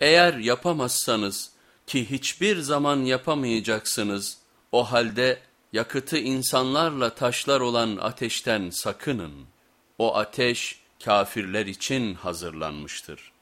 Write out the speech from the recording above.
Eğer yapamazsanız ki hiçbir zaman yapamayacaksınız o halde yakıtı insanlarla taşlar olan ateşten sakının. O ateş kafirler için hazırlanmıştır.